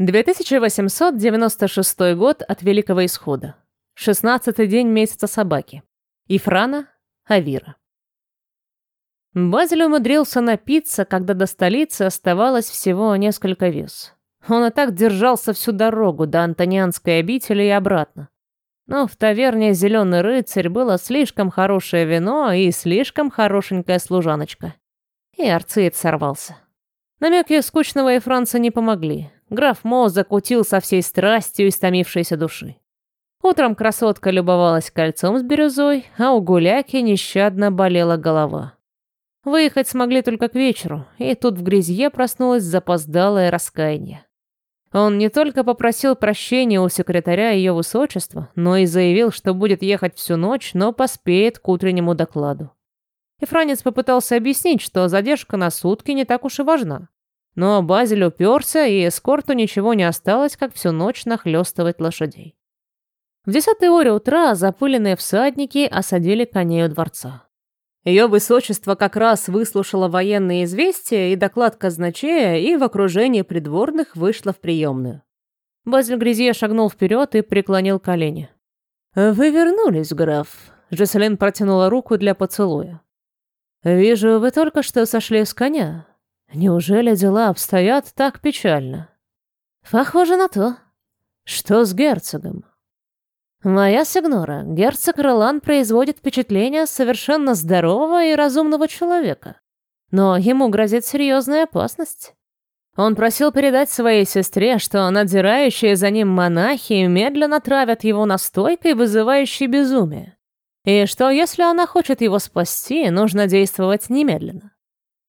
2896 год от Великого Исхода. 16 день месяца собаки. Ифрана, Авира. Базиль умудрился напиться, когда до столицы оставалось всего несколько вес. Он и так держался всю дорогу до Антонианской обители и обратно. Но в таверне «Зеленый рыцарь» было слишком хорошее вино и слишком хорошенькая служаночка. И арциет сорвался. Намеки скучного и Франца не помогли. Граф Мо закутил со всей страстью истомившейся души. Утром красотка любовалась кольцом с бирюзой, а у гуляки нещадно болела голова. Выехать смогли только к вечеру, и тут в грязье проснулось запоздалое раскаяние. Он не только попросил прощения у секретаря ее высочества, но и заявил, что будет ехать всю ночь, но поспеет к утреннему докладу. И Франец попытался объяснить, что задержка на сутки не так уж и важна. Но Базиль уперся, и эскорту ничего не осталось, как всю ночь нахлестывать лошадей. В десятой оре утра запыленные всадники осадили коней у дворца. Ее высочество как раз выслушало военные известия и доклад казначея, и в окружении придворных вышла в приемную. Базиль Грязье шагнул вперед и преклонил колени. «Вы вернулись, граф», — Жеселин протянула руку для поцелуя. «Вижу, вы только что сошли с коня. Неужели дела обстоят так печально? Похоже на то. Что с герцогом? Моя сигнора, герцог Ролан производит впечатление совершенно здорового и разумного человека. Но ему грозит серьезная опасность. Он просил передать своей сестре, что надзирающие за ним монахи медленно травят его настойкой, вызывающей безумие. И что, если она хочет его спасти, нужно действовать немедленно.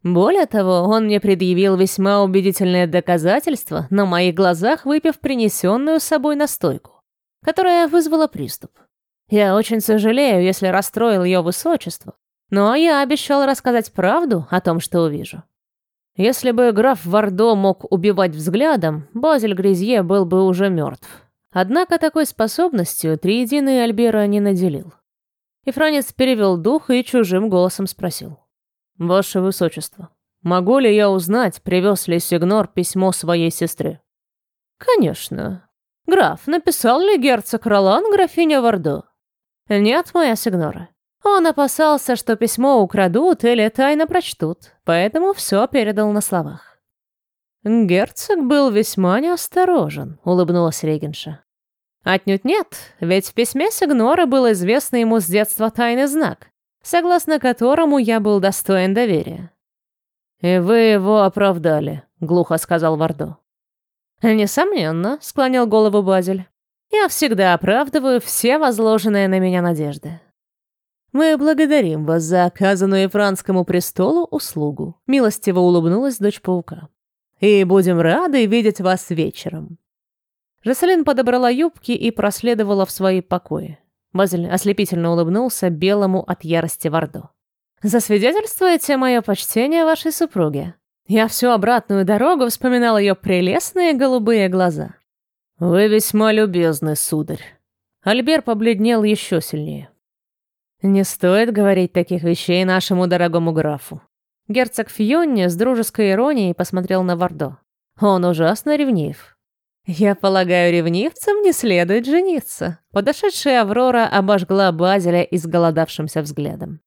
Более того, он мне предъявил весьма убедительное доказательство, на моих глазах выпив принесенную с собой настойку, которая вызвала приступ. Я очень сожалею, если расстроил ее высочество, но я обещал рассказать правду о том, что увижу. Если бы граф Вардо мог убивать взглядом, Базиль Грязье был бы уже мертв. Однако такой способностью Триединый Альбера не наделил. И Франец перевел дух и чужим голосом спросил. «Ваше Высочество, могу ли я узнать, привез ли Сигнор письмо своей сестре?» «Конечно. Граф, написал ли герцог Ролан графиня Вардо?» «Нет, моя Сигнора. Он опасался, что письмо украдут или тайно прочтут, поэтому все передал на словах». «Герцог был весьма неосторожен», — улыбнулась Регенша. «Отнюдь нет, ведь в письме Сигнора был известный ему с детства тайный знак, согласно которому я был достоин доверия. «И вы его оправдали», — глухо сказал Вардо. «Несомненно», — склонил голову Базель. «Я всегда оправдываю все возложенные на меня надежды». «Мы благодарим вас за оказанную Франскому престолу услугу», — милостиво улыбнулась дочь паука. «И будем рады видеть вас вечером». Жаселин подобрала юбки и проследовала в свои покои. Базель ослепительно улыбнулся белому от ярости Вардо. «Засвидетельствуете мое почтение вашей супруге. Я всю обратную дорогу вспоминал ее прелестные голубые глаза». «Вы весьма любезны, сударь». Альбер побледнел еще сильнее. «Не стоит говорить таких вещей нашему дорогому графу». Герцог Фьонни с дружеской иронией посмотрел на Вардо. «Он ужасно ревнив. «Я полагаю, ревнивцам не следует жениться». Подошедшая Аврора обожгла Базеля изголодавшимся взглядом.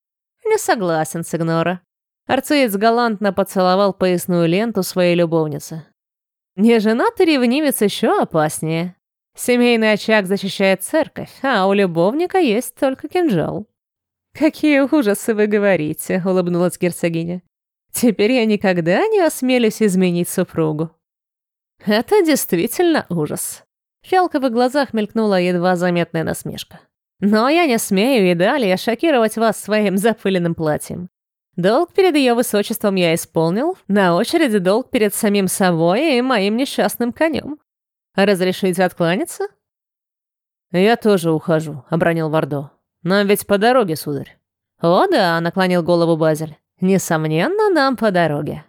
«Не согласен, Сигнора». Арциец галантно поцеловал поясную ленту своей любовницы. «Не женатый ревнивец еще опаснее. Семейный очаг защищает церковь, а у любовника есть только кинжал». «Какие ужасы вы говорите», — улыбнулась герцогиня. «Теперь я никогда не осмелюсь изменить супругу». Это действительно ужас. В фиалковых глазах мелькнула едва заметная насмешка. Но я не смею и далее шокировать вас своим запыленным платьем. Долг перед ее высочеством я исполнил, на очереди долг перед самим собой и моим несчастным конем. Разрешите откланяться? Я тоже ухожу, обронил Вардо. Нам ведь по дороге, сударь. О да, наклонил голову Базель. Несомненно, нам по дороге.